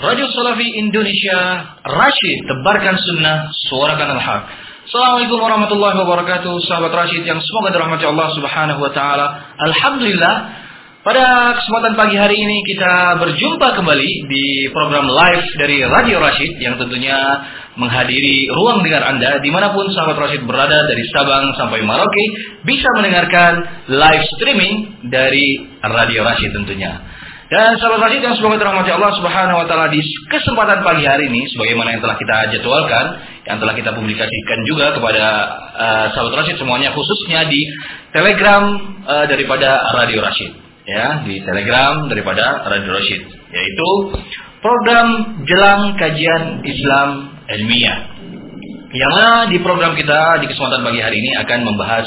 Radio Salafi Indonesia Rashid Tebarkan Sunnah Suarakan Al-Haq. Assalamualaikum warahmatullahi wabarakatuh. Sahabat Rashid yang semoga dirahmati Allah subhanahu wa ta'ala. Alhamdulillah pada kesempatan pagi hari ini kita berjumpa kembali di program live dari Radio Rashid yang tentunya menghadiri ruang dengar Anda di mana pun sahabat Rashid berada dari Sabang sampai Merauke bisa mendengarkan live streaming dari Radio Rashid tentunya. Dan sahabat Rashid yang semoga dirahmati Allah Subhanahu wa taala di kesempatan pagi hari ini sebagaimana yang telah kita jadwalkan, yang telah kita publikasikan juga kepada uh, sahabat Rashid semuanya khususnya di Telegram uh, daripada Radio Rashid. Ya di Telegram daripada Radio Rashid yaitu program jelang kajian Islam ilmiah. Yang mana di program kita di kesempatan pagi hari ini akan membahas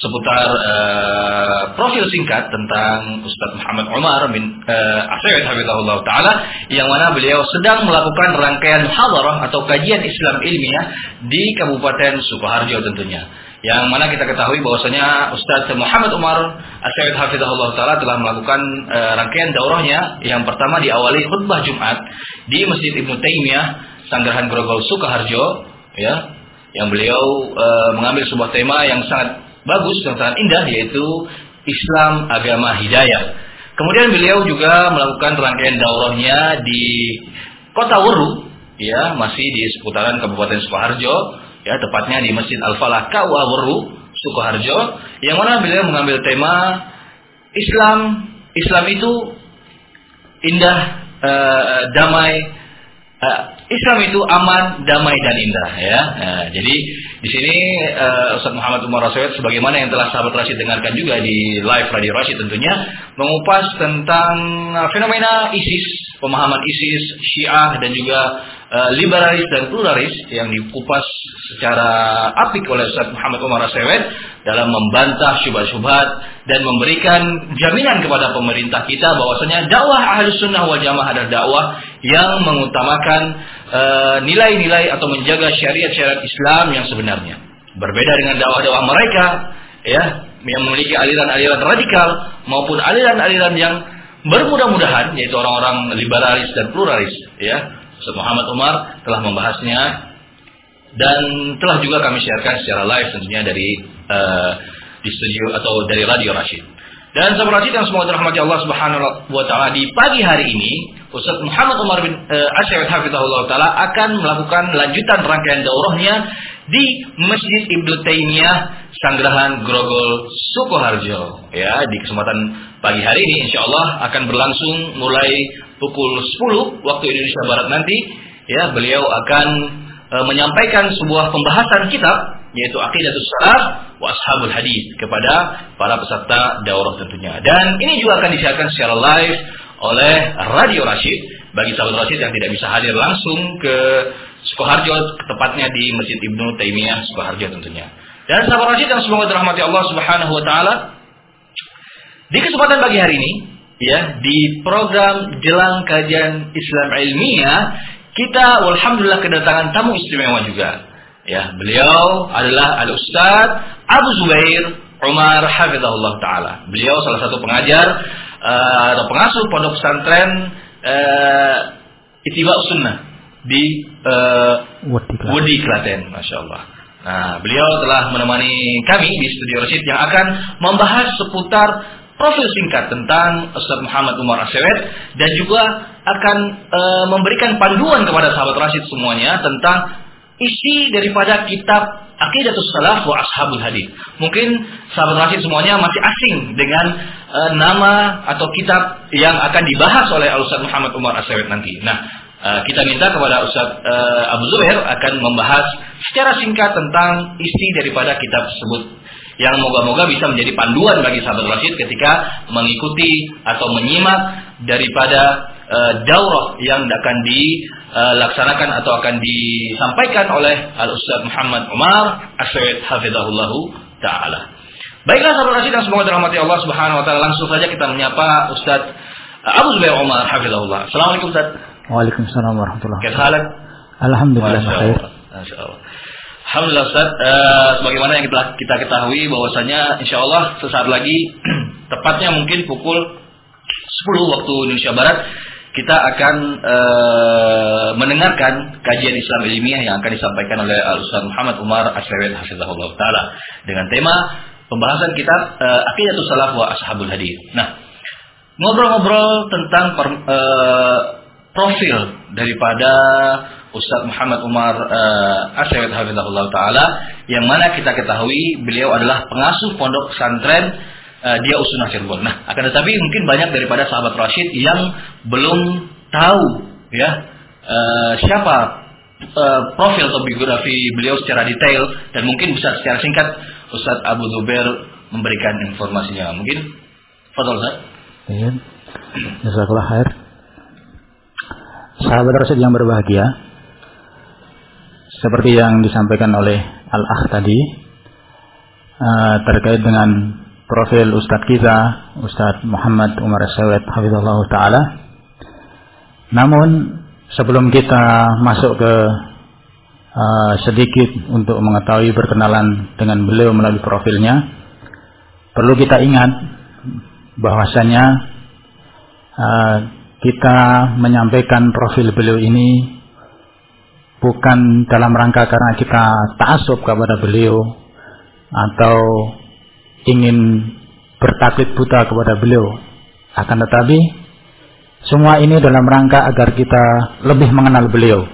seputar uh, profil singkat tentang Ustadz Muhammad Umar bin uh, Asyid Habibullah Ta'ala yang mana beliau sedang melakukan rangkaian hadarah atau kajian Islam ilmiah di Kabupaten Sukoharjo tentunya. Yang mana kita ketahui bahwasanya Ustaz Muhammad Umar Asyid Hafizahullah Ta'ala telah melakukan e, rangkaian daurahnya yang pertama diawali khutbah Jumat di Masjid Ibnu Taimiyah Sanggrahan Grogol Sukoharjo ya. Yang beliau e, mengambil sebuah tema yang sangat bagus yang sangat indah yaitu Islam agama hidayah. Kemudian beliau juga melakukan rangkaian daurahnya di Kota Weru ya masih di seputaran Kabupaten Sukoharjo ya tepatnya di Masjid Al-Falah Kawaweru Sukoharjo yang mana beliau mengambil tema Islam Islam itu indah uh, damai uh, Islam itu aman damai dan indah ya. Nah, jadi di sini uh, Ustaz Muhammad Umar Rasul sebagaimana yang telah sahabat Rashid dengarkan juga di live Radio Rashid tentunya mengupas tentang fenomena ISIS pemahaman ISIS Syiah dan juga uh, liberalis dan pluralis yang dikupas secara apik oleh Ustaz Muhammad Umar Asewet dalam membantah syubhat-syubhat dan memberikan jaminan kepada pemerintah kita bahwasanya dakwah ahlus sunnah wal jamaah adalah dakwah yang mengutamakan eh, nilai-nilai uh, atau menjaga syariat-syariat Islam yang sebenarnya. Berbeda dengan dakwah-dakwah mereka ya yang memiliki aliran-aliran radikal maupun aliran-aliran yang bermudah-mudahan yaitu orang-orang liberalis dan pluralis ya Ustaz Muhammad Umar telah membahasnya dan telah juga kami sharekan secara live tentunya dari uh, di studio atau dari Radio Rashid. Dan sahabat yang semoga dirahmati Allah Subhanahu wa taala di pagi hari ini Ustaz Muhammad Umar bin uh, Asy'ad Hafizahullah taala akan melakukan lanjutan rangkaian daurahnya di Masjid Ibnu Taimiyah Sanggrahan Grogol Sukoharjo. Ya di kesempatan pagi hari ini insya Allah akan berlangsung mulai pukul 10 waktu Indonesia Barat nanti. Ya beliau akan e, menyampaikan sebuah pembahasan kitab yaitu Aqidatus Salaf wa Ashabul Hadis kepada para peserta daurah tentunya. Dan ini juga akan disiarkan secara live oleh Radio Rashid bagi sahabat Rashid yang tidak bisa hadir langsung ke Sukoharjo tepatnya di Masjid Ibnu Taimiyah Sukoharjo tentunya. Dan sahabat Rashid yang semoga dirahmati Allah Subhanahu wa taala di kesempatan pagi hari ini ya di program jelang kajian Islam ilmiah kita alhamdulillah kedatangan tamu istimewa juga. Ya, beliau adalah Al Ustaz Abu Zubair Umar Hafizahullah taala. Beliau salah satu pengajar uh, atau pengasuh pondok pesantren uh, Itiba Sunnah di uh, Wadi Klaten, Masya Allah. Nah, beliau telah menemani kami di studio Rashid yang akan membahas seputar profil singkat tentang Ustaz Muhammad Umar Asyawet dan juga akan e, memberikan panduan kepada sahabat Rasid semuanya tentang isi daripada kitab Aqidatus Salaf wa Ashabul Hadis. Mungkin sahabat Rasid semuanya masih asing dengan e, nama atau kitab yang akan dibahas oleh Ustaz Muhammad Umar Asyawet nanti. Nah, e, kita minta kepada Ustaz e, Abu Zubair akan membahas secara singkat tentang isi daripada kitab tersebut yang moga-moga bisa menjadi panduan bagi sahabat Rasid ketika mengikuti atau menyimak daripada uh, daurah yang akan dilaksanakan atau akan disampaikan oleh Al Ustaz Muhammad Umar Asyid Hafizahullahu taala. Baiklah sahabat Rasid yang semoga dirahmati Allah Subhanahu wa taala. Langsung saja kita menyapa Ustaz Abu Zubair Umar Hafizahullah. Assalamualaikum Ustaz. Waalaikumsalam warahmatullahi wabarakatuh. Alhamdulillah khair. Masya Allah. Alhamdulillah Ustaz, uh, sebagaimana yang kita, kita ketahui bahwasanya insya Allah sesaat lagi tepatnya mungkin pukul 10 waktu Indonesia Barat kita akan e, mendengarkan kajian Islam ilmiah yang akan disampaikan oleh Al Ustaz Muhammad Umar Asyawid Hafizahullah Taala dengan tema pembahasan kitab e, Aqidatus Salaf wa Ashabul Hadis. Nah, ngobrol-ngobrol tentang per, e, profil daripada Ustaz Muhammad Umar uh, Asyawid Hafizahullah Ta'ala yang mana kita ketahui beliau adalah pengasuh pondok pesantren uh, dia Usunah Cirebon. Nah, akan tetapi mungkin banyak daripada sahabat Rashid yang belum tahu ya uh, siapa uh, profil atau biografi beliau secara detail dan mungkin bisa secara singkat Ustaz Abu Zubair memberikan informasinya. Mungkin Fadol Ustaz. Iya. Jazakallah khair. Sahabat Rasul yang berbahagia, seperti yang disampaikan oleh Al-Akh tadi, uh, terkait dengan profil Ustadz kita, Ustadz Muhammad Umar Sawet, Hafizullah Ta'ala. Namun, sebelum kita masuk ke uh, sedikit untuk mengetahui berkenalan dengan beliau melalui profilnya, perlu kita ingat bahwasanya uh, kita menyampaikan profil beliau ini bukan dalam rangka karena kita taasub kepada beliau atau ingin bertaklid buta kepada beliau. Akan tetapi semua ini dalam rangka agar kita lebih mengenal beliau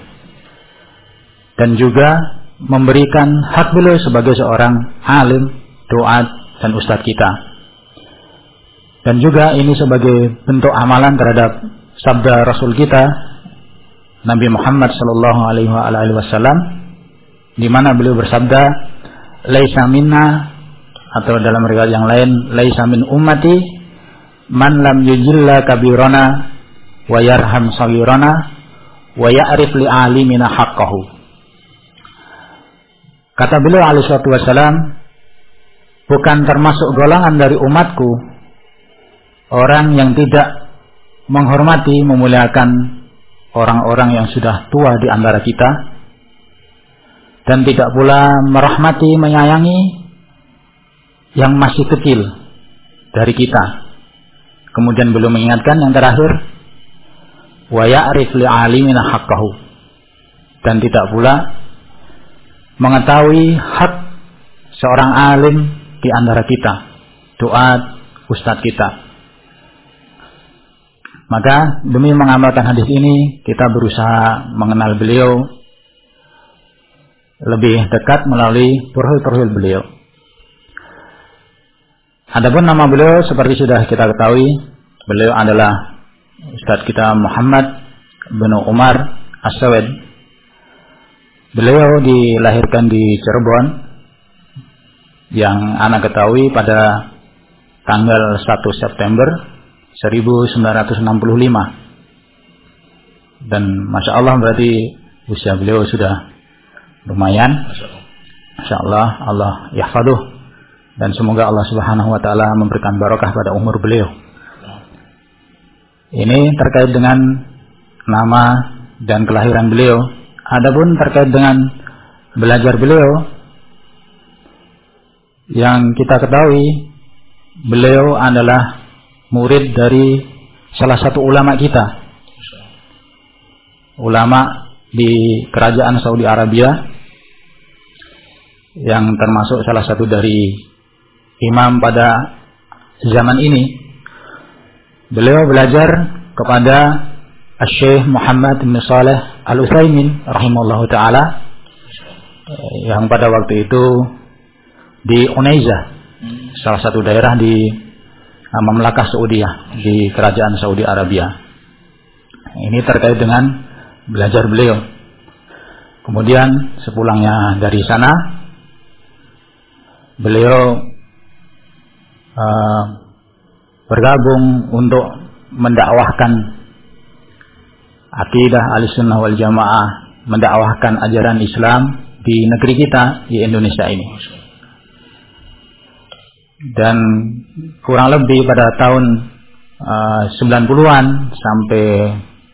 dan juga memberikan hak beliau sebagai seorang alim, doa dan ustadz kita. Dan juga ini sebagai bentuk amalan terhadap sabda Rasul kita Nabi Muhammad Shallallahu Alaihi Wasallam di mana beliau bersabda, "Laisa minna atau dalam riwayat yang lain laisa min ummati man lam yujilla kabirana wa yarham sawirana wa ya'rif li alimina haqqahu. Kata beliau alaihi wasallam bukan termasuk golongan dari umatku orang yang tidak menghormati memuliakan orang-orang yang sudah tua di antara kita dan tidak pula merahmati menyayangi yang masih kecil dari kita. Kemudian belum mengingatkan yang terakhir wa ya'rif dan tidak pula mengetahui hak seorang alim di antara kita, doa ustadz kita. Maka demi mengamalkan hadis ini kita berusaha mengenal beliau lebih dekat melalui profil-profil beliau. Adapun nama beliau seperti sudah kita ketahui, beliau adalah Ustadz kita Muhammad bin Umar As-Sawed. Beliau dilahirkan di Cirebon yang anak ketahui pada tanggal 1 September 1965. Dan Masya Allah berarti usia beliau sudah lumayan. Masya Allah, Allah yahfaduh dan semoga Allah Subhanahu wa taala memberikan barokah pada umur beliau. Ini terkait dengan nama dan kelahiran beliau. Adapun terkait dengan belajar beliau yang kita ketahui beliau adalah murid dari salah satu ulama kita. Ulama di kerajaan Saudi Arabia yang termasuk salah satu dari imam pada zaman ini. Beliau belajar kepada Syekh Muhammad bin Saleh Al Utsaimin rahimahullah taala yang pada waktu itu di Unaiza, salah satu daerah di uh, Mamlakah Saudiyah di kerajaan Saudi Arabia. Ini terkait dengan belajar beliau. Kemudian sepulangnya dari sana beliau uh, bergabung untuk mendakwahkan akidah al-sunnah wal jamaah, mendakwahkan ajaran Islam di negeri kita di Indonesia ini. Dan kurang lebih pada tahun uh, 90-an sampai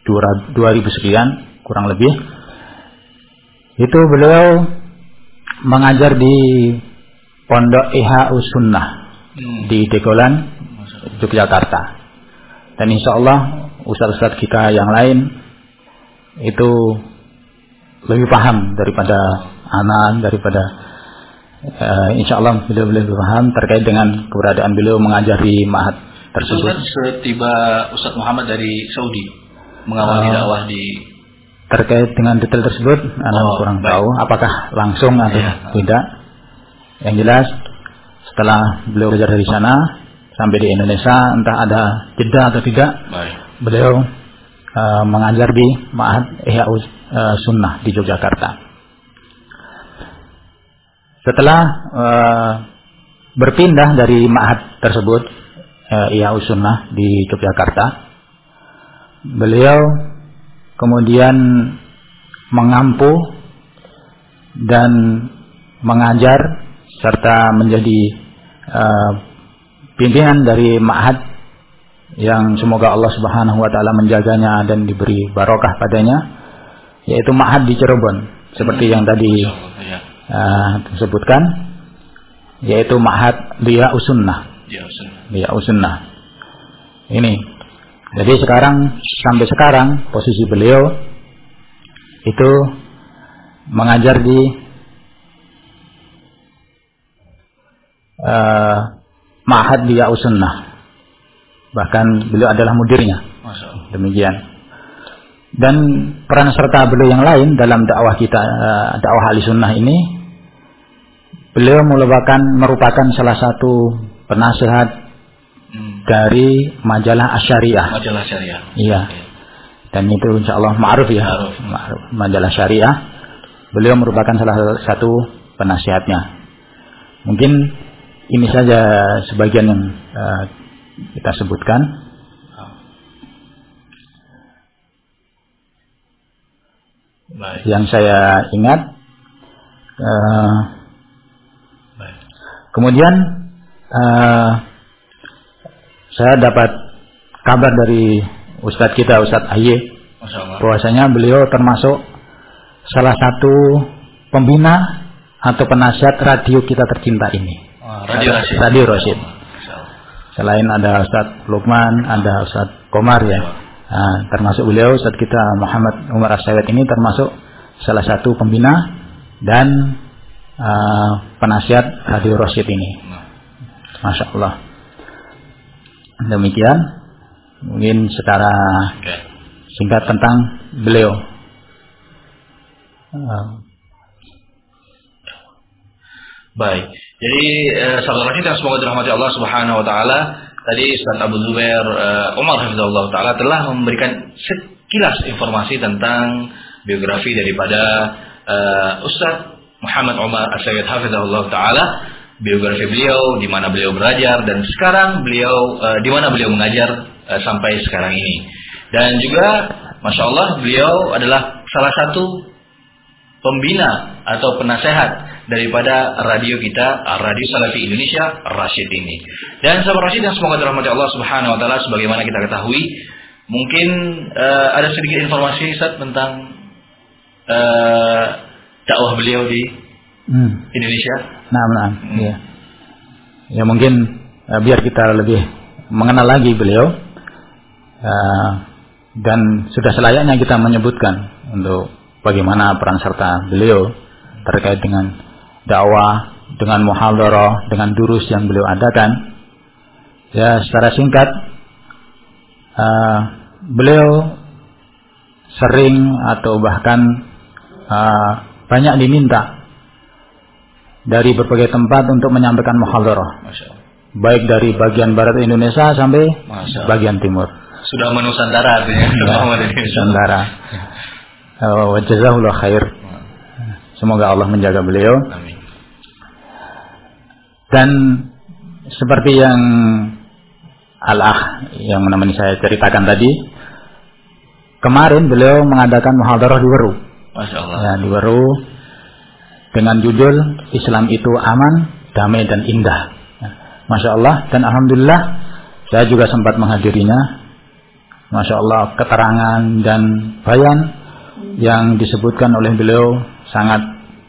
2000 sekian kurang lebih itu beliau mengajar di Pondok Ihya Sunnah. Di Degolan Yogyakarta. Dan insya Allah ustadz-ustadz kita yang lain itu lebih paham daripada anak daripada uh, insya Allah beliau lebih paham terkait dengan keberadaan beliau mengajari mahat tersebut. Ustaz setiba Ustadz Muhammad dari Saudi mengawali uh, dakwah di terkait dengan detail tersebut, anak oh, kurang baik. tahu apakah langsung atau ya. tidak. Yang jelas setelah beliau belajar dari sana sampai di Indonesia entah ada jeda atau tidak, baik. beliau uh, mengajar di Ma'had Ihya uh, Sunnah di Yogyakarta. Setelah uh, berpindah dari ma'had tersebut, uh, Iya Sunnah di Yogyakarta, beliau kemudian mengampu dan mengajar serta menjadi uh, pimpinan dari ma'had yang semoga Allah Subhanahu wa taala menjaganya dan diberi barokah padanya yaitu ma'had di Cirebon seperti yang tadi uh, disebutkan yaitu Ma'had Liya Usunnah. Liya Usunnah. Ini. Jadi sekarang sampai sekarang posisi beliau itu mengajar di uh, Ma'had Liya Usunnah. Bahkan beliau adalah mudirnya. Demikian dan peran serta beliau yang lain dalam dakwah kita uh, dakwah ahli sunnah ini beliau merupakan merupakan salah satu penasehat hmm. dari majalah Asyariah. Majalah Syariah. Iya. Okay. Dan itu insya Allah ma'ruf ya. Ma'ruf. Majalah Syariah. Beliau merupakan salah satu penasihatnya. Mungkin ini saja sebagian yang uh, kita sebutkan. Baik. Yang saya ingat. Uh, Baik. Kemudian uh, saya dapat kabar dari Ustadz kita Ustadz Aye bahwasanya beliau termasuk salah satu pembina atau penasihat radio kita tercinta ini. Radio Rasid. Radio Rasid. Selain ada Ustadz Lukman, ada Ustadz Komar ya. Nah, termasuk beliau saat kita Muhammad Umar Asyawet ini termasuk salah satu pembina dan uh, penasihat Radio Rosyid ini. Masya Allah. Demikian mungkin secara singkat tentang beliau. Uh, Baik. Jadi eh, Rasid yang semoga dirahmati Allah Subhanahu wa taala, Tadi Ustaz Abu Zubair uh, Umar Hafizullah Ta'ala telah memberikan sekilas informasi tentang biografi daripada uh, Ustaz Muhammad Umar Asyid Hafizullah Ta'ala biografi beliau, di mana beliau belajar dan sekarang beliau uh, di mana beliau mengajar uh, sampai sekarang ini. Dan juga Masya Allah beliau adalah salah satu pembina atau penasehat daripada radio kita, Radio Salafi Indonesia, Rashid ini. Dan sahabat Rashid yang semoga dirahmati Allah Subhanahu wa taala sebagaimana kita ketahui, mungkin uh, ada sedikit informasi Ustaz tentang uh, dakwah beliau di hmm. Indonesia. Nah, nah, hmm. ya. Ya mungkin uh, biar kita lebih mengenal lagi beliau uh, dan sudah selayaknya kita menyebutkan untuk bagaimana peran serta beliau terkait dengan dakwah, dengan muhadharah, dengan durus yang beliau adakan. Ya, secara singkat uh, beliau sering atau bahkan uh, banyak diminta dari berbagai tempat untuk menyampaikan muhadharah. Baik dari bagian barat Indonesia sampai bagian timur. Sudah menusantara artinya. Nusantara. Wa jazahullah khair. Semoga Allah menjaga beliau. Dan seperti yang Al-Ah yang menemani saya ceritakan tadi, kemarin beliau mengadakan muhadarah di Weru. Ya, di Weru dengan judul Islam itu aman, damai dan indah. Ya, Masya Allah dan Alhamdulillah saya juga sempat menghadirinya. Masya Allah keterangan dan bayan yang disebutkan oleh beliau sangat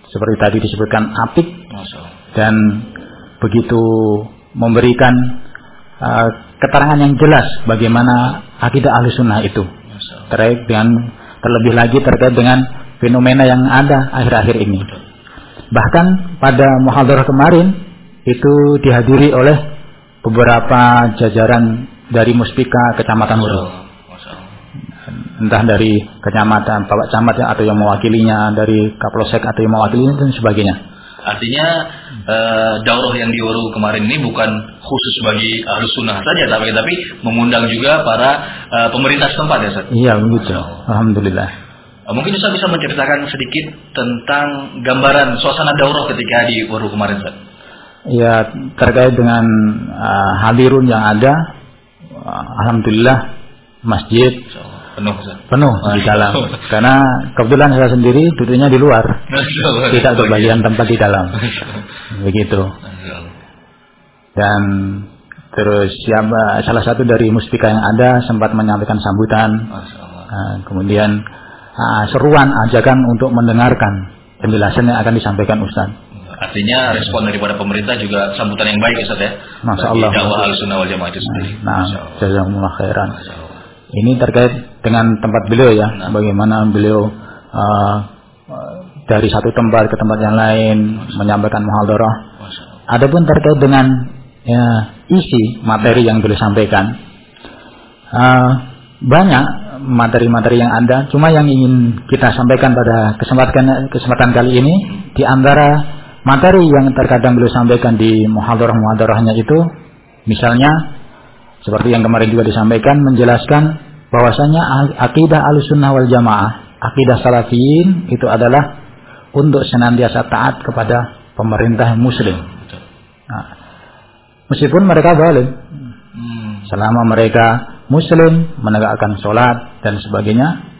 seperti tadi disebutkan apik dan begitu memberikan uh, keterangan yang jelas bagaimana akidah ahli sunnah itu. Terkait dengan terlebih lagi terkait dengan fenomena yang ada akhir-akhir ini. Bahkan pada muhadarah kemarin itu dihadiri oleh beberapa jajaran dari Muspika Kecamatan Wuru. Entah dari kecamatan Bapak Camat ya, atau yang mewakilinya, dari Kapolsek atau yang mewakilinya dan sebagainya. Artinya e, daurah yang diuru kemarin ini bukan khusus bagi ahlu sunnah saja, tapi tapi mengundang juga para e, pemerintah setempat ya, Ustaz? Iya, begitu. Alhamdulillah. Eh, mungkin Ustaz bisa menceritakan sedikit tentang gambaran suasana daurah ketika di Waru kemarin, Ustaz. Ya, terkait dengan uh, hadirun yang ada, uh, alhamdulillah masjid penuh Ustaz. penuh di dalam. Karena kebetulan saya sendiri duduknya di luar, tidak berbagian tempat di dalam. Begitu. Dan terus siapa salah satu dari muspika yang ada sempat menyampaikan sambutan. Uh, kemudian uh, seruan ajakan untuk mendengarkan penjelasan yang akan disampaikan Ustaz. Artinya respon daripada pemerintah juga sambutan yang baik Ustaz ya. Masya Allah. dakwah al-sunnah wal jamaah itu sendiri. Nah, jazakumullah khairan. Ini terkait dengan tempat beliau ya, nah. bagaimana beliau uh, dari satu tempat ke tempat yang lain menyampaikan muhadharah. Adapun terkait dengan ya, isi materi yang beliau sampaikan, uh, banyak materi-materi yang ada. Cuma yang ingin kita sampaikan pada kesempatan kesempatan kali ini, di antara materi yang terkadang beliau sampaikan di muhadarah-muhadarahnya itu misalnya seperti yang kemarin juga disampaikan menjelaskan bahwasanya akidah al-sunnah wal jamaah akidah salafiyin itu adalah untuk senantiasa taat kepada pemerintah muslim nah, meskipun mereka zalim selama mereka muslim menegakkan sholat dan sebagainya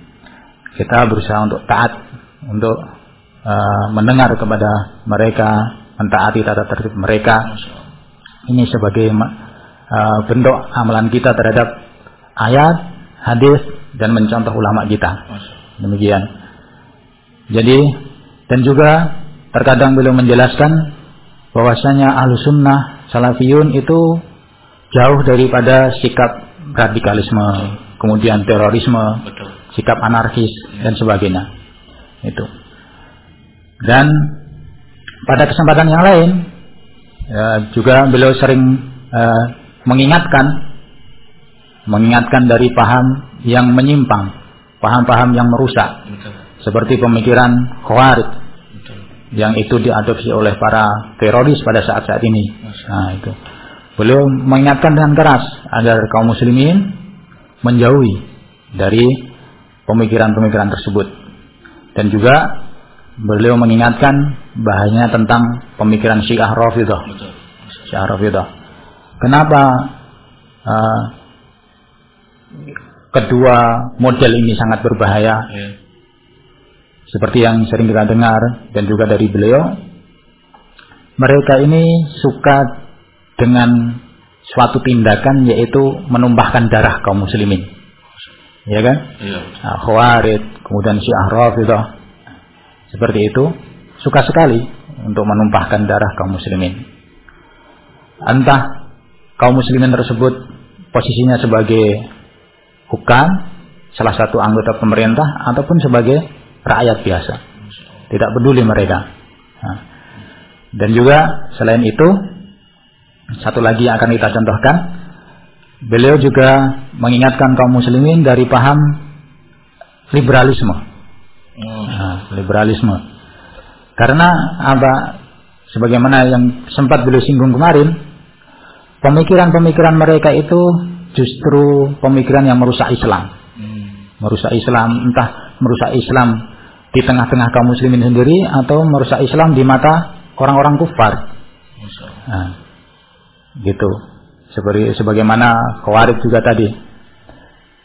kita berusaha untuk taat untuk uh, mendengar kepada mereka, mentaati tata tertib mereka. Ini sebagai uh, bentuk amalan kita terhadap ayat, hadis dan mencontoh ulama kita. Demikian. Jadi dan juga terkadang beliau menjelaskan bahwasanya ahlu sunnah salafiyun itu jauh daripada sikap radikalisme, kemudian terorisme, sikap anarkis dan sebagainya. Itu. Dan pada kesempatan yang lain ya, juga beliau sering uh, mengingatkan mengingatkan dari paham yang menyimpang, paham-paham yang merusak. Betul. Seperti pemikiran Khawarij yang itu diadopsi oleh para teroris pada saat-saat ini. Nah, itu. Beliau mengingatkan dengan keras agar kaum muslimin menjauhi dari pemikiran-pemikiran tersebut. Dan juga beliau mengingatkan bahayanya tentang pemikiran Syiah Rafidah. Syiah Rafidah. Kenapa uh, kedua model ini sangat berbahaya? Yeah. Seperti yang sering kita dengar dan juga dari beliau, mereka ini suka dengan suatu tindakan yaitu menumpahkan darah kaum muslimin. Ya kan? Iya. Nah, Khawarid, kemudian Syiah seperti itu suka sekali untuk menumpahkan darah kaum muslimin. Entah kaum muslimin tersebut posisinya sebagai hukam, salah satu anggota pemerintah ataupun sebagai rakyat biasa. Tidak peduli mereka. Nah. Dan juga selain itu, satu lagi yang akan kita contohkan, beliau juga mengingatkan kaum muslimin dari paham liberalisme. Nah, liberalisme. Karena apa? Sebagaimana yang sempat beliau singgung kemarin, pemikiran-pemikiran mereka itu justru pemikiran yang merusak Islam. Hmm. Merusak Islam, entah merusak Islam di tengah-tengah kaum muslimin sendiri atau merusak Islam di mata orang-orang kufar. Nah, gitu. Seperti sebagaimana Khawarij juga tadi.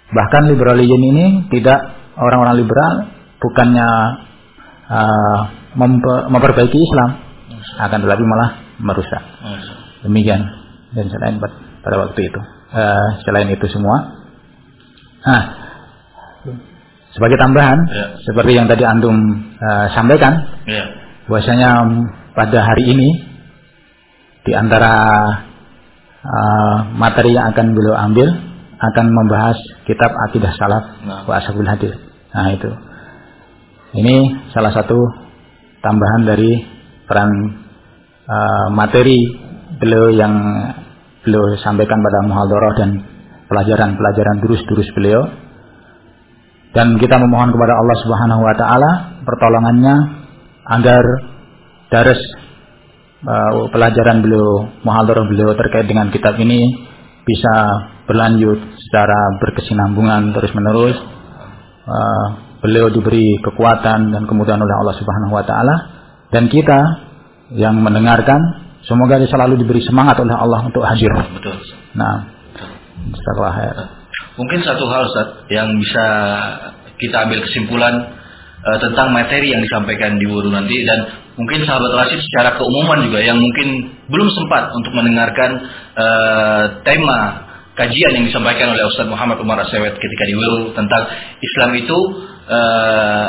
Bahkan liberalisme ini tidak orang-orang liberal bukannya uh, memperbaiki Islam akan tetapi malah merusak demikian dan selain pada waktu itu uh, selain itu semua nah sebagai tambahan ya. seperti yang tadi antum uh, sampaikan ya. bahwasanya pada hari ini di antara uh, materi yang akan beliau ambil akan membahas kitab Akidah Salaf nah. wa Ashabul Hadis. Nah, itu. Ini salah satu tambahan dari peran uh, materi beliau yang beliau sampaikan pada muhadharah dan pelajaran-pelajaran durus-durus beliau. Dan kita memohon kepada Allah Subhanahu wa taala pertolongannya agar daras uh, pelajaran beliau, muhadharah beliau terkait dengan kitab ini bisa berlanjut secara berkesinambungan terus-menerus. Uh, beliau diberi kekuatan dan kemudahan oleh Allah Subhanahu wa taala dan kita yang mendengarkan semoga selalu diberi semangat oleh Allah untuk hadir. Betul. Nah, setelah Mungkin satu hal Ustaz yang bisa kita ambil kesimpulan uh, tentang materi yang disampaikan di wuru nanti dan mungkin sahabat Rasid secara keumuman juga yang mungkin belum sempat untuk mendengarkan uh, tema kajian yang disampaikan oleh Ustaz Muhammad Umar Asewet ketika di wuru tentang Islam itu uh,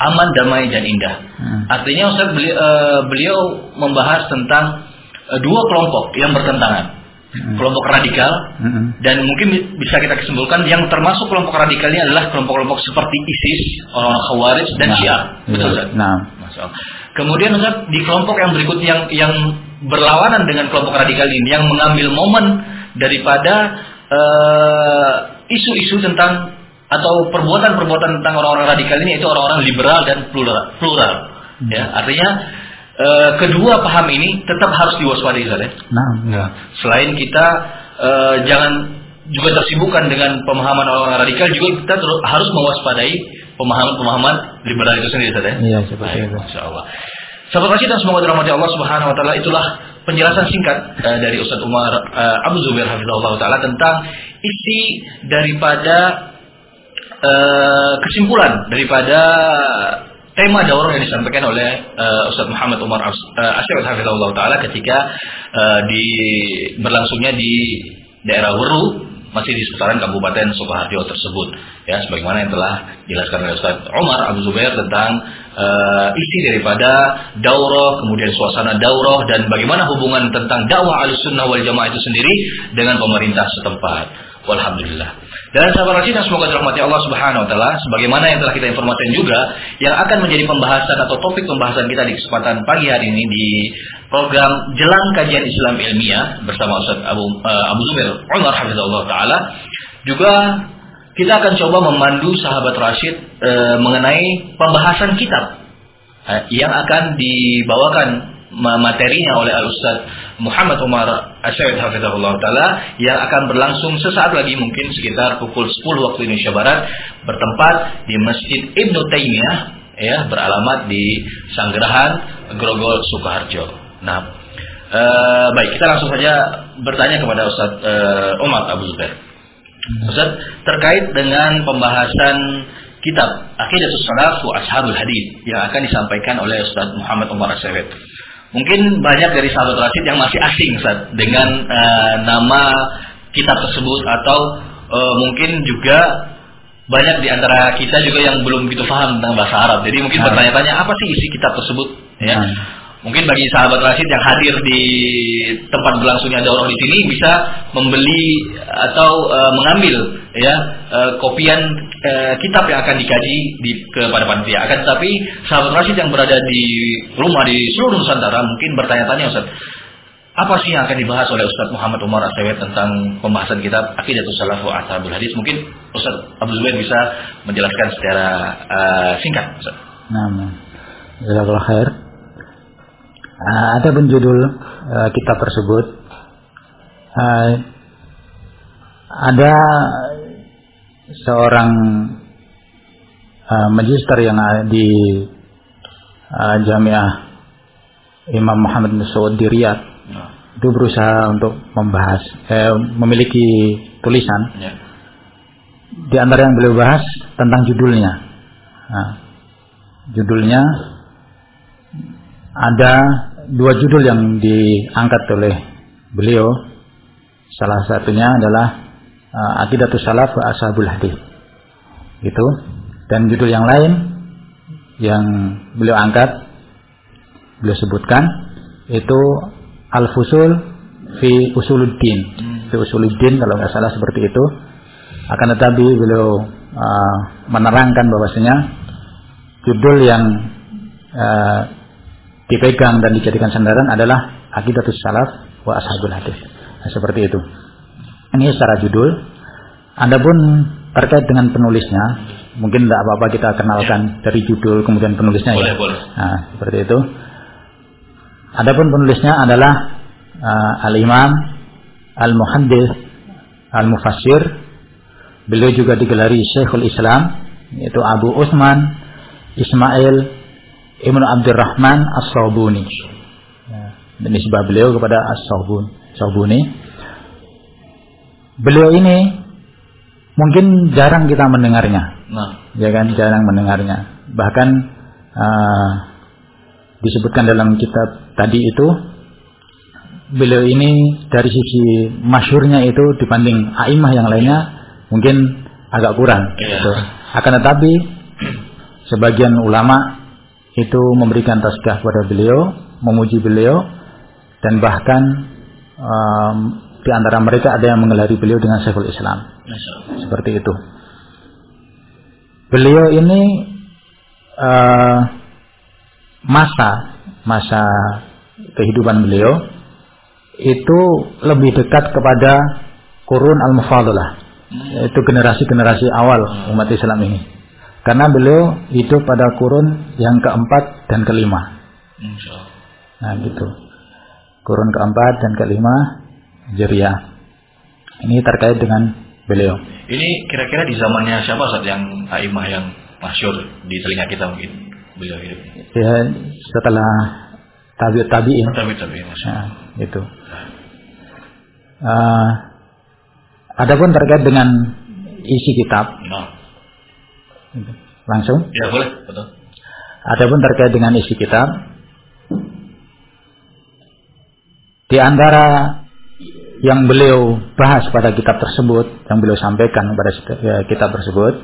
aman, damai dan indah. Hmm. Artinya Ustaz beliau, uh, beliau membahas tentang dua kelompok yang bertentangan hmm. kelompok radikal hmm. dan mungkin bisa kita kesimpulan yang termasuk kelompok radikal ini adalah kelompok-kelompok seperti ISIS, orang Khawarij dan nah, Syiah. Betul ya. Nah. Kemudian Ustaz, di kelompok yang berikutnya yang yang berlawanan dengan kelompok radikal ini yang mengambil momen daripada eh, isu-isu uh, tentang atau perbuatan-perbuatan tentang orang-orang radikal ini itu orang-orang liberal dan plural. plural. Hmm. Ya, artinya e, kedua paham ini tetap harus diwaspadai Ustaz ya. Nah. nah, selain kita e, jangan juga tersibukkan dengan pemahaman orang radikal juga kita harus mewaspadai pemahaman-pemahaman liberal itu sendiri Ustaz ya. Iya, seperti itu. Insyaallah. Sahabat Rasid dan semoga dirahmati Allah Subhanahu wa taala itulah penjelasan singkat uh, dari Ustaz Umar uh, Abu Zubair hafizahullah taala tentang isi daripada uh, kesimpulan daripada tema daurah yang disampaikan oleh uh, Ustaz Muhammad Umar uh, Asyid Hafizahullah Ta'ala ketika uh, di berlangsungnya di daerah Weru masih di seputaran Kabupaten Sukoharjo tersebut ya sebagaimana yang telah dijelaskan oleh Ustaz Umar Abu Zubair tentang uh, isi daripada daurah kemudian suasana daurah dan bagaimana hubungan tentang dakwah al-sunnah wal jamaah itu sendiri dengan pemerintah setempat Walhamdulillah. Dan sahabat Rasid yang semoga dirahmati Allah Subhanahu wa taala sebagaimana yang telah kita informasikan juga yang akan menjadi pembahasan atau topik pembahasan kita di kesempatan pagi hari ini di program Jelang Kajian Islam Ilmiah bersama Ustaz Abu uh, Abu Zubair Umar hafizahullah taala. Juga kita akan coba memandu sahabat Rashid uh, mengenai pembahasan kitab uh, yang akan dibawakan materinya oleh Al-Ustaz Muhammad Umar Asyid Hafizahullah Ta'ala yang akan berlangsung sesaat lagi mungkin sekitar pukul 10 waktu Indonesia Barat bertempat di Masjid Ibnu Taimiyah ya beralamat di Sanggerahan Grogol Sukoharjo. Nah, eh, baik kita langsung saja bertanya kepada Ustaz eh, Umar Abu Zubair. Ustaz terkait dengan pembahasan kitab Aqidatus Salaf wa Ashabul Hadis yang akan disampaikan oleh Ustaz Muhammad Umar Asyid. Mungkin banyak dari sahabat Rasid yang masih asing Ustaz, dengan uh, nama kitab tersebut atau uh, mungkin juga banyak di antara kita juga yang belum begitu paham tentang bahasa Arab. Jadi mungkin nah. bertanya-tanya apa sih isi kitab tersebut ya. Nah. Mungkin bagi sahabat Rasid yang hadir di tempat berlangsungnya daurah di sini bisa membeli atau uh, mengambil ya uh, kopian uh, kitab yang akan dikaji di kepada panitia. Akan tetapi sahabat Rasid yang berada di rumah di seluruh Nusantara mungkin bertanya-tanya Ustaz, apa sih yang akan dibahas oleh Ustaz Muhammad Umar Asawet tentang pembahasan kitab Aqidatul Salaf wa Ashabul Hadis? Mungkin Ustaz Abdul Zubair bisa menjelaskan secara uh, singkat Ustaz. Nah, jazakallahu. Uh, ada pun judul uh, kitab tersebut uh, ada seorang uh, magister yang di uh, Jamiah Imam Muhammad bin Saud di Riyadh ya. itu berusaha untuk membahas eh, memiliki tulisan ya. di antara yang beliau bahas tentang judulnya nah, judulnya ada dua judul yang diangkat oleh beliau. Salah satunya adalah uh, Aqidatus Salaf wa Ashabul Hadis. Itu. Dan judul yang lain yang beliau angkat beliau sebutkan itu Al-Fusul fi Usuluddin. Fi Usuluddin kalau nggak salah seperti itu. Akan tetapi beliau uh, menerangkan bahwasanya judul yang uh, dipegang dan dijadikan sandaran adalah Aqidatus Salaf wa Ashabul Hadis. Nah, seperti itu. Ini secara judul. Adapun terkait dengan penulisnya, mungkin tidak apa-apa kita kenalkan ya. dari judul kemudian penulisnya boleh, ya. Boleh. Nah, seperti itu. Adapun penulisnya adalah uh, Al-Imam Al-Muhaddis Al-Mufassir. Beliau juga digelari Syekhul Islam yaitu Abu Utsman Ismail Ibnu Abdurrahman As-Sabuni. Ya, dan nisbah beliau kepada As-Sabuni. Beliau ini mungkin jarang kita mendengarnya. Nah. Ya kan, jarang mendengarnya. Bahkan uh, disebutkan dalam kitab tadi itu beliau ini dari sisi masyurnya itu dibanding aimah yang lainnya mungkin agak kurang. Iya. Gitu. Akan tetapi sebagian ulama itu memberikan tasbih kepada beliau, memuji beliau dan bahkan um, di antara mereka ada yang menggelari beliau dengan Syekhul Islam. Seperti itu. Beliau ini uh, masa masa kehidupan beliau itu lebih dekat kepada kurun al-mufadalah yaitu generasi-generasi awal umat Islam ini. Karena beliau hidup pada kurun yang keempat dan kelima. Nah gitu. Kurun keempat dan kelima Jeria ini terkait dengan beliau. Ini kira-kira di zamannya siapa saat yang aimah yang masyur di telinga kita mungkin beliau hidup ya setelah tabi tabiin. Tabi tabiin nah, itu uh, adapun terkait dengan isi kitab. Nah. langsung. Ya boleh. Betul. Adapun terkait dengan isi kitab di antara yang beliau bahas pada kitab tersebut, yang beliau sampaikan pada ya, kitab tersebut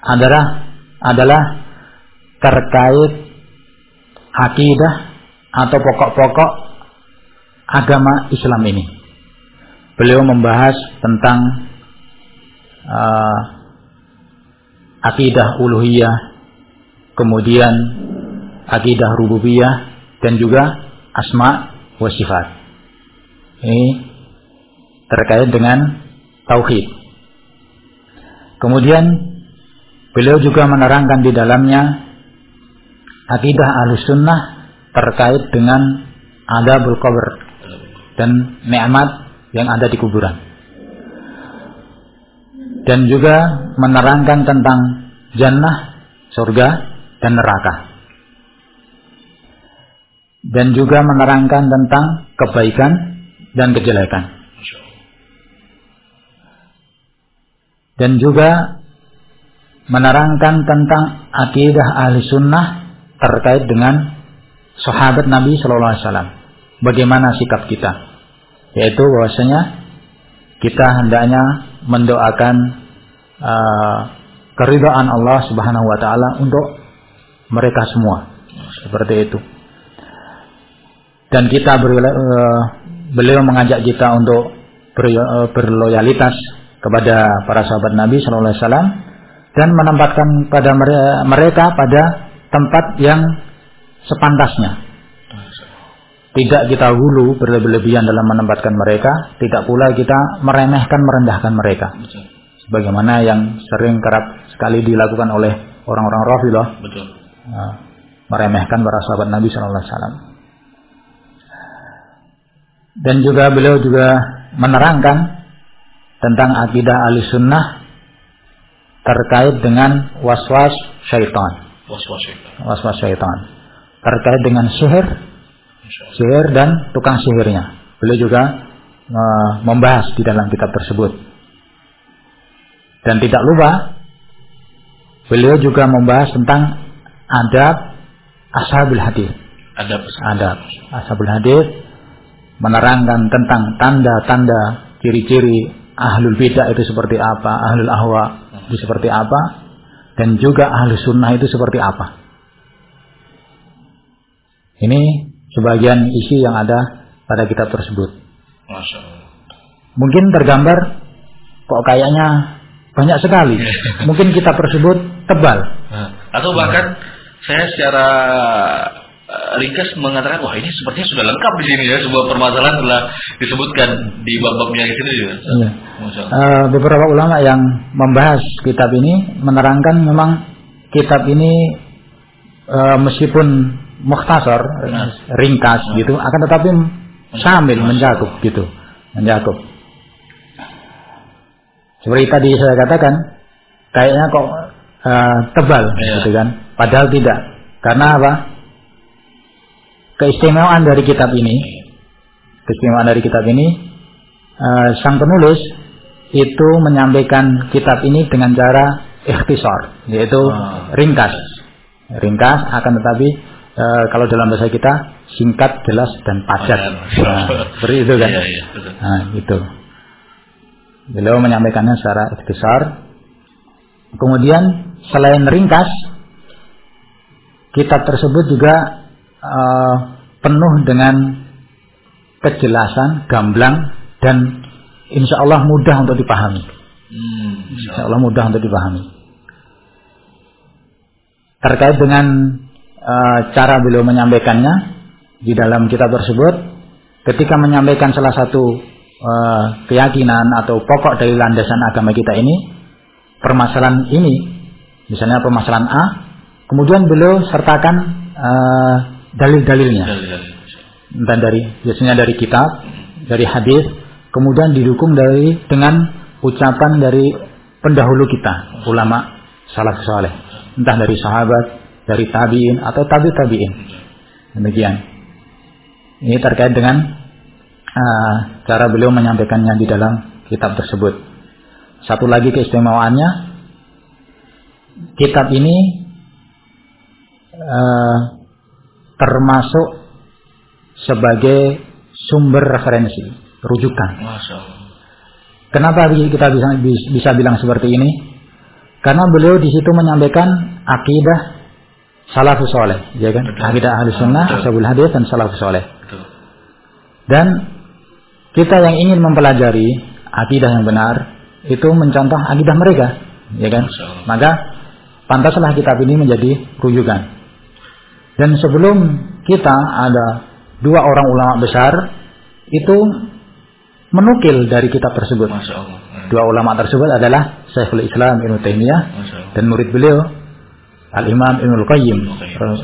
adalah adalah terkait akidah atau pokok-pokok agama Islam ini. Beliau membahas tentang uh, akidah uluhiyah, kemudian akidah rububiyah dan juga asma wa sifat. Ini terkait dengan tauhid. Kemudian beliau juga menerangkan di dalamnya akidah sunnah terkait dengan adabul qabr dan nikmat yang ada di kuburan. Dan juga menerangkan tentang jannah, surga dan neraka. Dan juga menerangkan tentang kebaikan dan kejelekan. Dan juga menerangkan tentang akidah ahli sunnah terkait dengan sahabat Nabi Shallallahu Alaihi Wasallam. Bagaimana sikap kita? Yaitu bahwasanya kita hendaknya mendoakan uh, keridhaan Allah Subhanahu Wa Taala untuk mereka semua. Seperti itu. Dan kita uh, beliau mengajak kita untuk uh, berloyalitas kepada para sahabat Nabi Shallallahu Alaihi Wasallam dan menempatkan pada mereka pada tempat yang sepantasnya. Tidak kita hulu berlebihan dalam menempatkan mereka, tidak pula kita meremehkan merendahkan mereka. Sebagaimana yang sering kerap sekali dilakukan oleh orang-orang Rafidah. Betul. Nah, meremehkan para sahabat Nabi Shallallahu Alaihi Wasallam. Dan juga beliau juga menerangkan tentang akidah ahli sunnah terkait dengan waswas syaitan. Waswas syaitan. Waswas syaitan terkait dengan sihir, sihir dan tukang sihirnya. Beliau juga uh, membahas di dalam kitab tersebut. Dan tidak lupa, beliau juga membahas tentang adab ashabul hadis. Adab. Adab ashabul hadis menerangkan tentang tanda-tanda ciri-ciri ahlul bidah itu seperti apa, ahlul ahwa itu seperti apa, dan juga ahli sunnah itu seperti apa. Ini sebagian isi yang ada pada kitab tersebut. Masya Allah. Mungkin tergambar kok kayaknya banyak sekali. Mungkin kitab tersebut tebal. Nah, atau bahkan saya secara ringkas mengatakan wah ini sepertinya sudah lengkap di sini ya sebuah permasalahan telah disebutkan di bab-babnya di sini juga. Iya. Uh, beberapa ulama yang membahas kitab ini menerangkan memang kitab ini uh, meskipun mukhtasar nah. ringkas nah. gitu akan tetapi sambil mencakup gitu mencakup seperti tadi saya katakan, kayaknya kok uh, tebal, yeah. gitu kan? Padahal tidak. Karena apa? Keistimewaan dari kitab ini, keistimewaan dari kitab ini, uh, sang penulis itu menyampaikan kitab ini dengan cara ikhtisar, yaitu oh. ringkas. Ringkas akan tetapi uh, kalau dalam bahasa kita singkat, jelas dan padat. Nah, seperti itu kan? Yeah, yeah, Nah, itu. Beliau menyampaikannya secara ikhtisar. Kemudian selain ringkas, kitab tersebut juga uh, penuh dengan kejelasan, gamblang dan insya Allah mudah untuk dipahami. Hmm, insya Allah mudah untuk dipahami. Terkait dengan uh, cara beliau menyampaikannya di dalam kitab tersebut, ketika menyampaikan salah satu uh, keyakinan atau pokok dari landasan agama kita ini, permasalahan ini, misalnya permasalahan A, kemudian beliau sertakan uh, dalil-dalilnya. Dan dari biasanya dari kitab, dari hadis, kemudian didukung dari dengan ucapan dari pendahulu kita, ulama salaf saleh, entah dari sahabat, dari tabiin atau tabi tabiin. Demikian. Ini terkait dengan uh, cara beliau menyampaikannya di dalam kitab tersebut. Satu lagi keistimewaannya, kitab ini uh, termasuk sebagai sumber referensi, rujukan. Kenapa kita bisa bisa bilang seperti ini? Karena beliau di situ menyampaikan akidah salafus soleh, ya kan? Akidah ahli sunnah, ashabul hadis dan salafus soleh. Dan kita yang ingin mempelajari akidah yang benar itu mencontoh akidah mereka, ya kan? Maka pantaslah kitab ini menjadi rujukan. Dan sebelum kita ada dua orang ulama besar itu menukil dari kitab tersebut. Dua ulama tersebut adalah Syekhul Islam Ibnu Taimiyah dan murid beliau Al Imam Ibnu Qayyim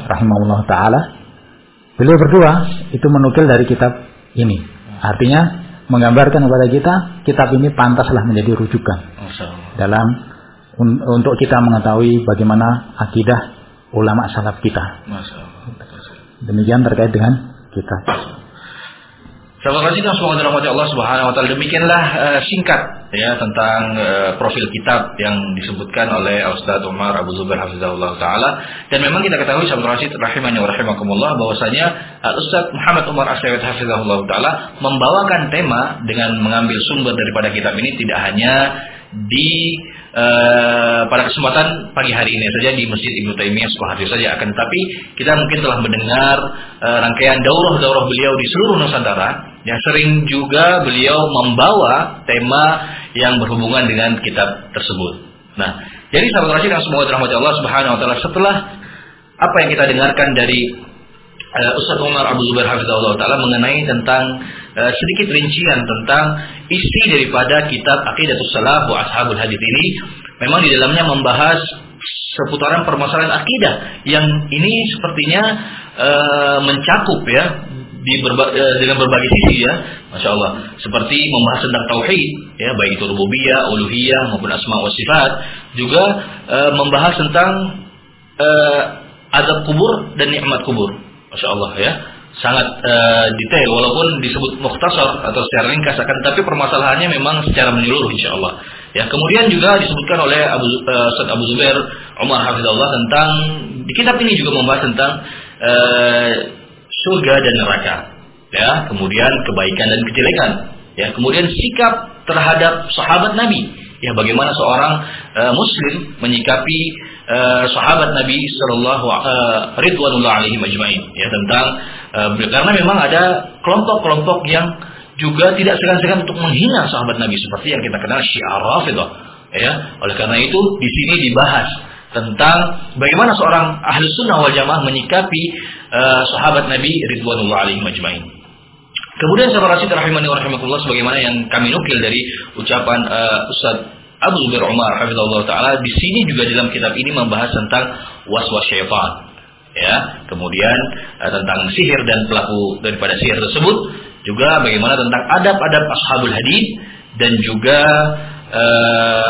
rahimahullah taala. Beliau berdua itu menukil dari kitab ini. Artinya menggambarkan kepada kita kitab ini pantaslah menjadi rujukan dalam un, untuk kita mengetahui bagaimana akidah ulama salaf kita. Demikian terkait dengan kitab. Sahabat kasih dan semoga dirahmati Allah Subhanahu wa taala. Demikianlah uh, singkat ya tentang uh, profil kitab yang disebutkan oleh Ustaz Umar Abu Zubair hafizahullah taala dan memang kita ketahui sahabat Rasid rahimahnya wa rahimakumullah bahwasanya uh, Ustaz Muhammad Umar Asyawid hafizahullah taala membawakan tema dengan mengambil sumber daripada kitab ini tidak hanya di uh, pada kesempatan pagi hari ini saja di Masjid Ibnu Taimiyah Sukoharjo saja akan tetapi kita mungkin telah mendengar uh, rangkaian daurah-daurah beliau di seluruh Nusantara yang sering juga beliau membawa tema yang berhubungan dengan kitab tersebut. Nah, jadi sahabat Rasid yang semoga dirahmati Allah Subhanahu wa taala setelah apa yang kita dengarkan dari uh, Ustaz Umar Abu Zubair Hafizahullah taala mengenai tentang sedikit rincian tentang isi daripada kitab Aqidatus Salaf wa Ashabul Hadis ini. Memang di dalamnya membahas seputaran permasalahan akidah yang ini sepertinya uh, mencakup ya di berba, uh, dengan berbagai sisi ya, masya Allah. Seperti membahas tentang tauhid, ya baik itu rububiyah, uluhiyah maupun asma wa sifat, juga uh, membahas tentang azab kubur dan nikmat kubur, masya Allah ya sangat uh, detail walaupun disebut mukhtasar atau secara ringkas akan tapi permasalahannya memang secara menyeluruh insya Allah. Ya, kemudian juga disebutkan oleh Abu uh, Abu Zubair Umar Hafizullah tentang di kitab ini juga membahas tentang uh, surga dan neraka. Ya, kemudian kebaikan dan kejelekan. Ya, kemudian sikap terhadap sahabat Nabi. Ya, bagaimana seorang uh, muslim menyikapi uh, sahabat Nabi sallallahu uh, ridwanullah alaihi majmain ya tentang uh, karena memang ada kelompok-kelompok yang juga tidak segan-segan untuk menghina sahabat Nabi seperti yang kita kenal Syiar Rafidah Ya, oleh karena itu di sini dibahas tentang bagaimana seorang ahli sunnah wal jamaah menyikapi uh, sahabat Nabi Ridwanullah alaihi majma'in. Kemudian sahabat Rasid rahimani wa rahimakumullah sebagaimana yang kami nukil dari ucapan uh, Ustaz Abu Zubair Umar hafizallahu taala di sini juga dalam kitab ini membahas tentang waswas syaitan. Ya, kemudian uh, tentang sihir dan pelaku daripada sihir tersebut, juga bagaimana tentang adab-adab ashabul hadis dan juga uh,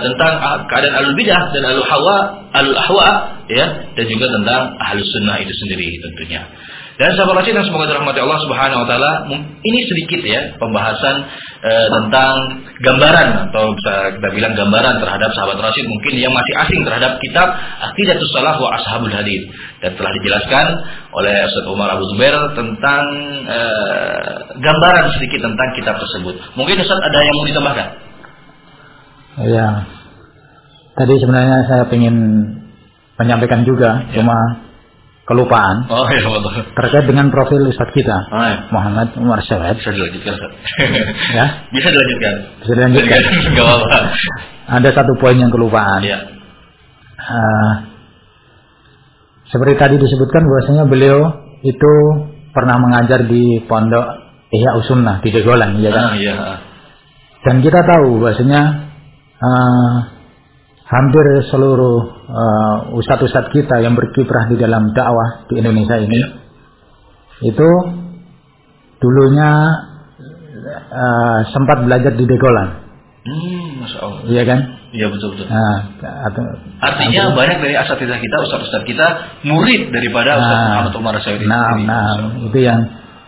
tentang keadaan alul bidah dan alul hawa alul ahwa ya dan juga tentang ahlus sunnah itu sendiri tentunya. Dan sahabat Rasul yang semoga dirahmati Allah Subhanahu wa taala, ini sedikit ya pembahasan e, tentang gambaran atau bisa kita bilang gambaran terhadap sahabat Rasul mungkin yang masih asing terhadap kitab Aqidatus Salaf wa Ashabul Hadis dan telah dijelaskan oleh Ustaz Umar Abu Zubair tentang e, gambaran sedikit tentang kitab tersebut. Mungkin Ustaz ada yang mau ditambahkan? Ya. Tadi sebenarnya saya ingin menyampaikan juga, ya. cuma kelupaan. Oh iya betul. Terkait dengan profil Ustaz kita, oh, iya. Muhammad Umar. Bisa dilanjutkan, ya? Bisa dilanjutkan. Bisa dilanjutkan. Enggak apa-apa. Ada satu poin yang kelupaan. Iya. Uh, seperti tadi disebutkan bahwasanya beliau itu pernah mengajar di pondok Ihya Usunnah di Degolan, ya kan? Ah, iya. Dan kita tahu bahwasanya uh, hampir seluruh uh, ustadz-ustadz kita yang berkiprah di dalam dakwah di Indonesia ini itu dulunya uh, sempat belajar di Degolan. Hmm, Masya Allah. Iya kan? Iya betul betul. Nah, atau, Artinya atau, banyak dari asatidah kita, ustadz-ustadz kita murid daripada nah, Ustadz Muhammad Umar Rasyid Nah, nah itu yang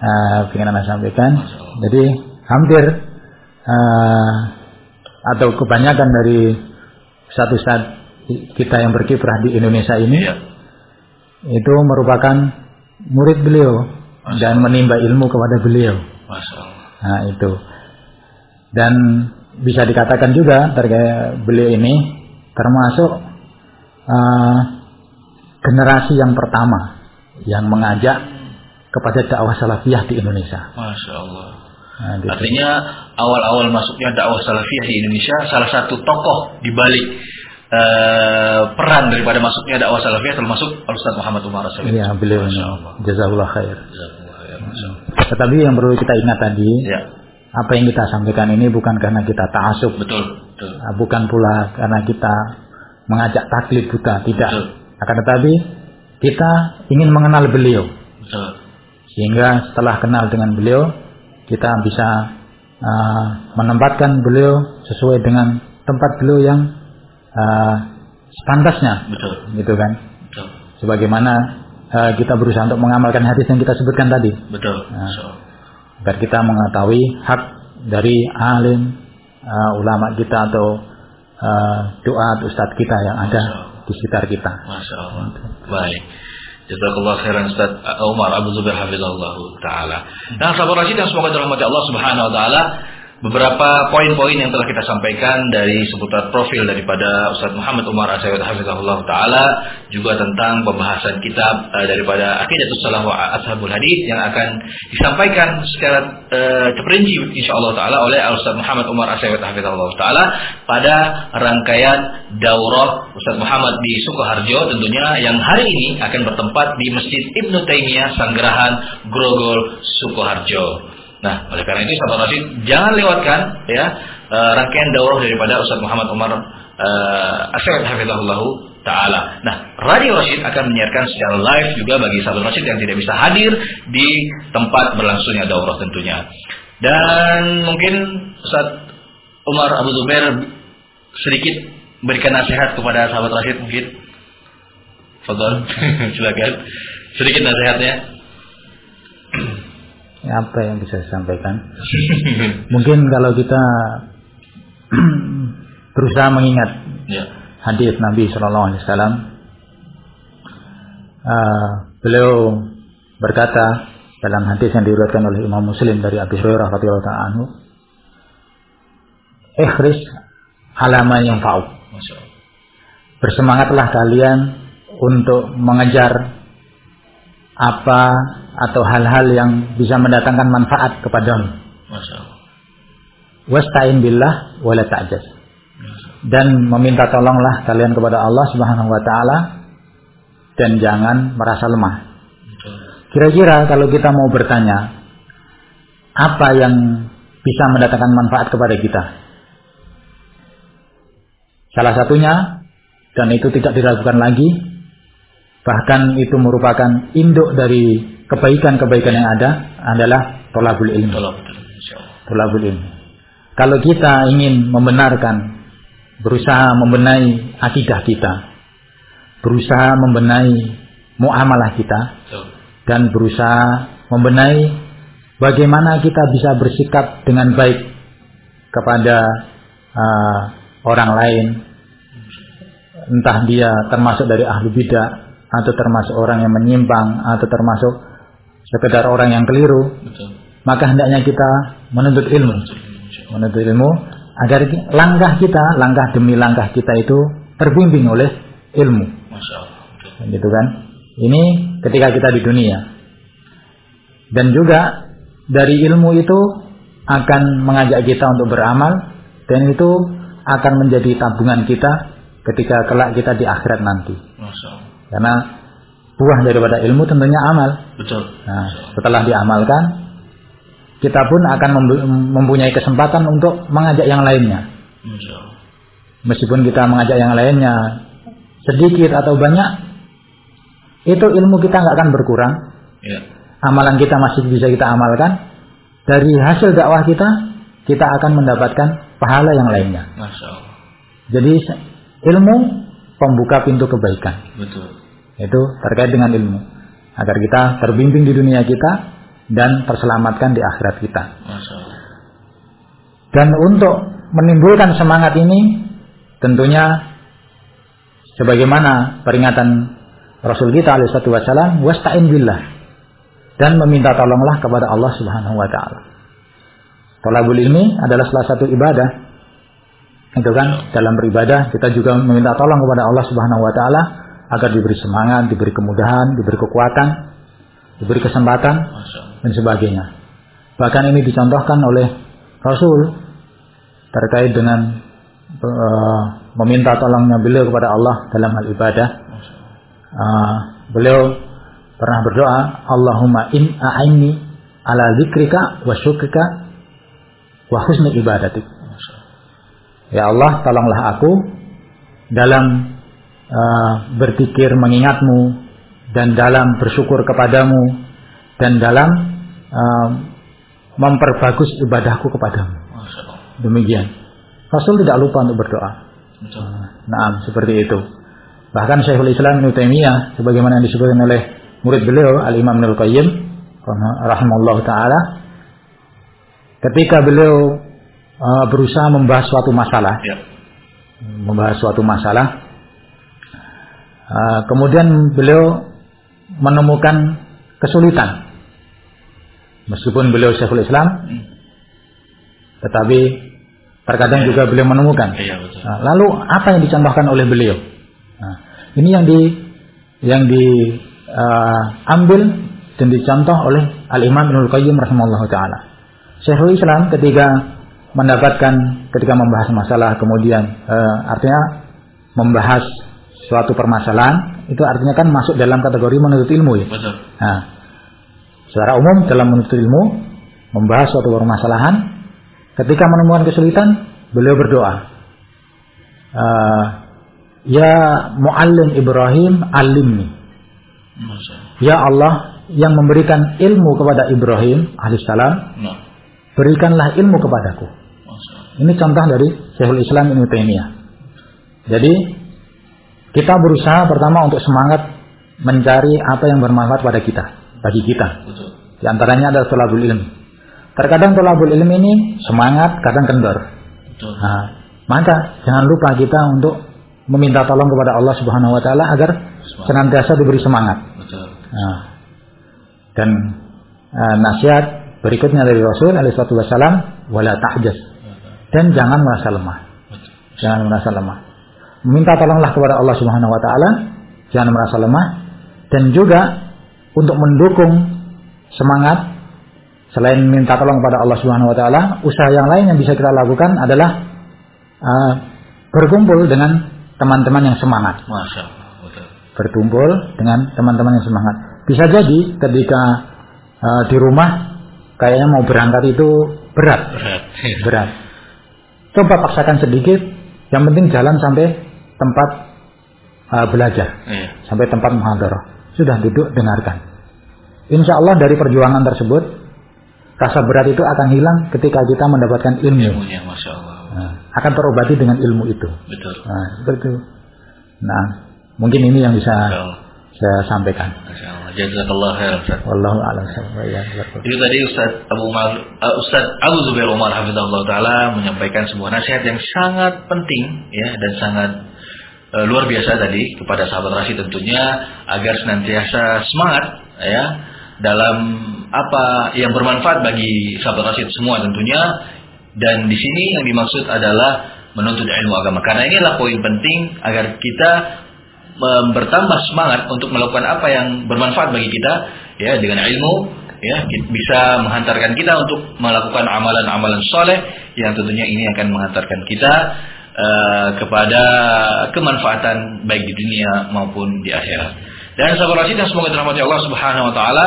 uh, ingin anda sampaikan. Jadi hampir uh, atau kebanyakan dari satu saat kita yang berkiprah di Indonesia ini ya. itu merupakan murid beliau Masya dan menimba ilmu kepada beliau. Masya Nah itu dan bisa dikatakan juga terkait beliau ini termasuk uh, generasi yang pertama yang mengajak kepada dakwah salafiyah di Indonesia. Masya Allah. Nah, gitu. Artinya awal-awal masuknya dakwah salafiyah di Indonesia salah satu tokoh di balik uh, peran daripada masuknya dakwah salafiyah termasuk Ustaz Muhammad Umar Rasulullah. Iya, beliau Jazakallah khair. Jazakallah khair. Tetapi yang perlu kita ingat tadi, ya. apa yang kita sampaikan ini bukan karena kita ta'asub. Betul, betul. Ah, bukan pula karena kita mengajak taklid buta, tidak. Betul. Akan tetapi kita ingin mengenal beliau. Betul. Sehingga setelah kenal dengan beliau, kita bisa uh, menempatkan beliau sesuai dengan tempat beliau yang uh, sepantasnya, betul, gitu kan? Betul. Sebagaimana uh, kita berusaha untuk mengamalkan hadis yang kita sebutkan tadi, betul. Uh, so. Agar kita mengetahui hak dari alim, uh, ulama kita atau uh, doa ustadz kita yang ada di sekitar kita. Masya Allah. Baik. Jazakallah khairan Ustaz Umar Abu Zubair hafizallahu taala. Nah, sahabat Rasid yang semoga dirahmati Allah Subhanahu wa taala, beberapa poin-poin yang telah kita sampaikan dari seputar profil daripada Ustaz Muhammad Umar Asyawat Hafizahullah Ta'ala juga tentang pembahasan kitab uh, daripada Aqidatus Salah Ashabul Hadis yang akan disampaikan secara uh, terperinci insyaAllah Ta'ala oleh Ustaz Muhammad Umar Asyawat Hafizahullah Ta'ala pada rangkaian daurah Ustaz Muhammad di Sukoharjo tentunya yang hari ini akan bertempat di Masjid Ibnu Taimiyah Sanggerahan Grogol Sukoharjo. Nah, oleh karena itu sahabat Rasid jangan lewatkan ya uh, rangkaian daurah daripada Ustaz Muhammad Umar uh, Asyad Ta'ala. Nah, Radio Rasid akan menyiarkan secara live juga bagi sahabat Rasid yang tidak bisa hadir di tempat berlangsungnya daurah tentunya. Dan mungkin Ustaz Umar Abu Zubair sedikit berikan nasihat kepada sahabat Rasid mungkin. Fadol, silakan. Sedikit nasihatnya apa yang bisa saya sampaikan? Mungkin kalau kita berusaha mengingat ya. hadis Nabi Shallallahu Alaihi Wasallam, uh, beliau berkata dalam hadis yang diriwayatkan oleh Imam Muslim dari Abi Hurairah radhiyallahu anhu, "Ikhris halaman yang fa'u." Bersemangatlah kalian untuk mengejar apa atau hal-hal yang bisa mendatangkan manfaat kepadamu. Wasta'in billah wala ta'jaz. dan meminta tolonglah kalian kepada Allah Subhanahu wa taala dan jangan merasa lemah. Kira-kira kalau kita mau bertanya apa yang bisa mendatangkan manfaat kepada kita? Salah satunya dan itu tidak diragukan lagi bahkan itu merupakan induk dari kebaikan-kebaikan yang ada adalah tolabul ilmi. Tolabul ilmi. Kalau kita ingin membenarkan berusaha membenahi akidah kita, berusaha membenahi muamalah kita, dan berusaha membenahi bagaimana kita bisa bersikap dengan baik kepada uh, orang lain, entah dia termasuk dari ahli bidah atau termasuk orang yang menyimpang atau termasuk sekedar orang yang keliru, maka hendaknya kita menuntut ilmu, menuntut ilmu agar langkah kita, langkah demi langkah kita itu terbimbing oleh ilmu. Gitu kan? Ini ketika kita di dunia. Dan juga dari ilmu itu akan mengajak kita untuk beramal dan itu akan menjadi tabungan kita ketika kelak kita di akhirat nanti. Karena buah daripada ilmu tentunya amal. Betul. Nah, setelah diamalkan kita pun akan mempunyai kesempatan untuk mengajak yang lainnya. Meskipun kita mengajak yang lainnya sedikit atau banyak, itu ilmu kita nggak akan berkurang. Ya. Amalan kita masih bisa kita amalkan. Dari hasil dakwah kita, kita akan mendapatkan pahala yang lainnya. Jadi ilmu pembuka pintu kebaikan. Betul. Itu terkait dengan ilmu. Agar kita terbimbing di dunia kita, dan terselamatkan di akhirat kita. Dan untuk menimbulkan semangat ini tentunya sebagaimana peringatan Rasul kita alaihi wasallam wasta'in billah dan meminta tolonglah kepada Allah Subhanahu wa taala. Tolabul ilmi adalah salah satu ibadah. Itu kan dalam beribadah kita juga meminta tolong kepada Allah Subhanahu wa taala agar diberi semangat, diberi kemudahan, diberi kekuatan, diberi kesempatan dan sebagainya. Bahkan ini dicontohkan oleh Rasul terkait dengan uh, meminta tolongnya beliau kepada Allah dalam hal ibadah. Uh, beliau pernah berdoa, Allahumma in a'inni ala zikrika wa syukrika wa husni ibadatik. Ya Allah, tolonglah aku dalam uh, berpikir mengingatmu dan dalam bersyukur kepadamu dan dalam um, memperbagus ibadahku kepadamu. Demikian. Rasul tidak lupa untuk berdoa. Nah, seperti itu. Bahkan Syekhul Islam Ibnu Taimiyah sebagaimana yang disebutkan oleh murid beliau Al Imam Ibnu Qayyim rahimallahu taala ketika beliau uh, berusaha membahas suatu masalah ya. membahas suatu masalah uh, kemudian beliau menemukan kesulitan Meskipun beliau Syekhul Islam, tetapi terkadang ya, juga beliau menemukan. Ya, Nah, lalu apa yang dicontohkan oleh beliau? Nah, ini yang di yang diambil uh, dan dicontoh oleh Al Imam Ibnul Qayyim rahimahullah taala. Syekhul Islam ketika mendapatkan ketika membahas masalah kemudian uh, artinya membahas suatu permasalahan itu artinya kan masuk dalam kategori menuntut ilmu ya. Betul. Nah, Secara umum dalam menuntut ilmu membahas suatu permasalahan, ketika menemukan kesulitan, beliau berdoa. Uh, ya Muallim Ibrahim alimni. Ya Allah yang memberikan ilmu kepada Ibrahim alaihissalam, nah. berikanlah ilmu kepadaku. Ini contoh dari Syekhul Islam Ibnu Taimiyah. Jadi kita berusaha pertama untuk semangat mencari apa yang bermanfaat pada kita bagi kita. Di antaranya adalah tolabul ilmi. Terkadang tolabul ilmi ini semangat, kadang kendor. Nah, maka jangan lupa kita untuk meminta tolong kepada Allah Subhanahu wa taala agar senantiasa diberi semangat. Betul. Nah, dan uh, nasihat berikutnya dari Rasul alaihi wasallam wala tahjas. Dan jangan merasa lemah. Betul. Jangan merasa lemah. Meminta tolonglah kepada Allah Subhanahu wa taala, jangan merasa lemah dan juga untuk mendukung semangat selain minta tolong pada Allah Subhanahu wa taala, usaha yang lain yang bisa kita lakukan adalah uh, berkumpul dengan teman-teman yang semangat. Masya Allah. Berkumpul dengan teman-teman yang semangat. Bisa jadi ketika uh, di rumah kayaknya mau berangkat itu berat. Berat. Berat. Coba paksakan sedikit. Yang penting jalan sampai tempat uh, belajar. Iya. Sampai tempat muhadarah. Sudah duduk dengarkan. Insya Allah dari perjuangan tersebut rasa berat itu akan hilang ketika kita mendapatkan ilmu. Ilmunya, masya Allah. Nah, akan terobati dengan ilmu itu. Betul. Nah, seperti itu. Nah, mungkin ini yang bisa saya sampaikan. Masya Allah. Jazakallah khairan Ustaz. Wallahu a'lam. Ya, Itu tadi Ustaz Abu Umar, uh, Ustaz Abu Zubair Umar Hafizahullah Taala menyampaikan sebuah nasihat yang sangat penting ya dan sangat uh, luar biasa tadi kepada sahabat Rasid tentunya agar senantiasa semangat ya dalam apa yang bermanfaat bagi sahabat Rasid semua tentunya. Dan di sini yang dimaksud adalah menuntut ilmu agama. Karena inilah poin penting agar kita um, bertambah semangat untuk melakukan apa yang bermanfaat bagi kita ya dengan ilmu ya bisa menghantarkan kita untuk melakukan amalan-amalan soleh yang tentunya ini akan menghantarkan kita uh, kepada kemanfaatan baik di dunia maupun di akhirat. Dan sahabat Rasid yang semoga dirahmati Allah Subhanahu wa taala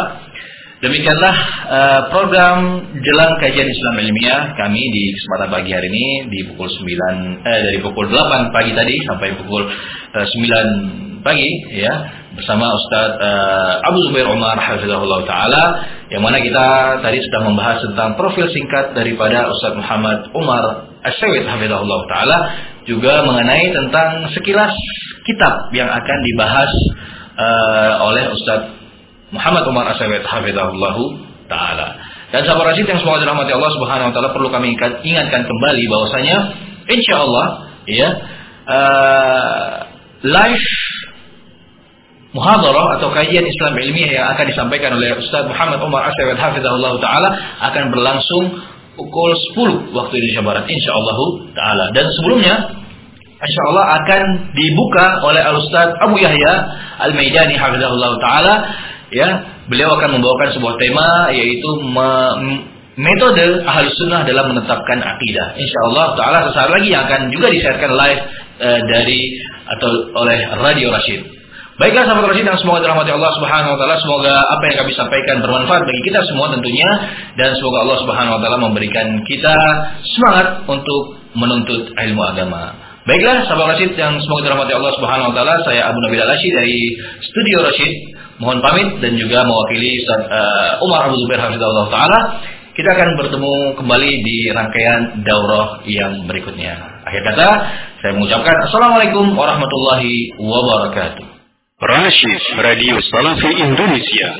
Demikianlah uh, program jelang kajian Islam ilmiah kami di kesempatan pagi hari ini di pukul 9 eh dari pukul 8 pagi tadi sampai pukul uh, 9 pagi ya bersama Ustadz uh, Abu Zubair Umar hafizahullah taala yang mana kita tadi sudah membahas tentang profil singkat daripada Ustadz Muhammad Umar As-Sawid hafizahullah taala juga mengenai tentang sekilas kitab yang akan dibahas uh, oleh Ustadz Muhammad Umar Asawid hafizahullahu taala. Dan sahabat Rasid yang semoga dirahmati Allah Subhanahu wa taala perlu kami ingat- ingatkan kembali bahwasanya insyaallah ya uh, live muhadarah atau kajian Islam ilmiah yang akan disampaikan oleh Ustaz Muhammad Umar Asawid hafizahullah taala akan berlangsung pukul 10 waktu Indonesia Barat insyaallah taala. Dan sebelumnya Insya Allah akan dibuka oleh Al Ustaz Abu Yahya Al Maidani hafizahullah taala ya beliau akan membawakan sebuah tema yaitu metode ahli sunnah dalam menetapkan akidah. Insya Allah taala sesaat lagi yang akan juga disiarkan live eh, dari atau oleh Radio Rashid. Baiklah sahabat Rashid yang semoga dirahmati Allah Subhanahu wa taala, semoga apa yang kami sampaikan bermanfaat bagi kita semua tentunya dan semoga Allah Subhanahu wa taala memberikan kita semangat untuk menuntut ilmu agama. Baiklah sahabat Rashid yang semoga dirahmati Allah Subhanahu wa taala, saya Abu Nabil Alashi dari Studio Rashid. Mohon pamit dan juga mewakili Ustaz uh, Umar Abu Zubair Hafizahullah taala. Kita akan bertemu kembali di rangkaian daurah yang berikutnya. Akhir kata, saya mengucapkan Assalamualaikum warahmatullahi wabarakatuh. Rashid Radio Salafi Indonesia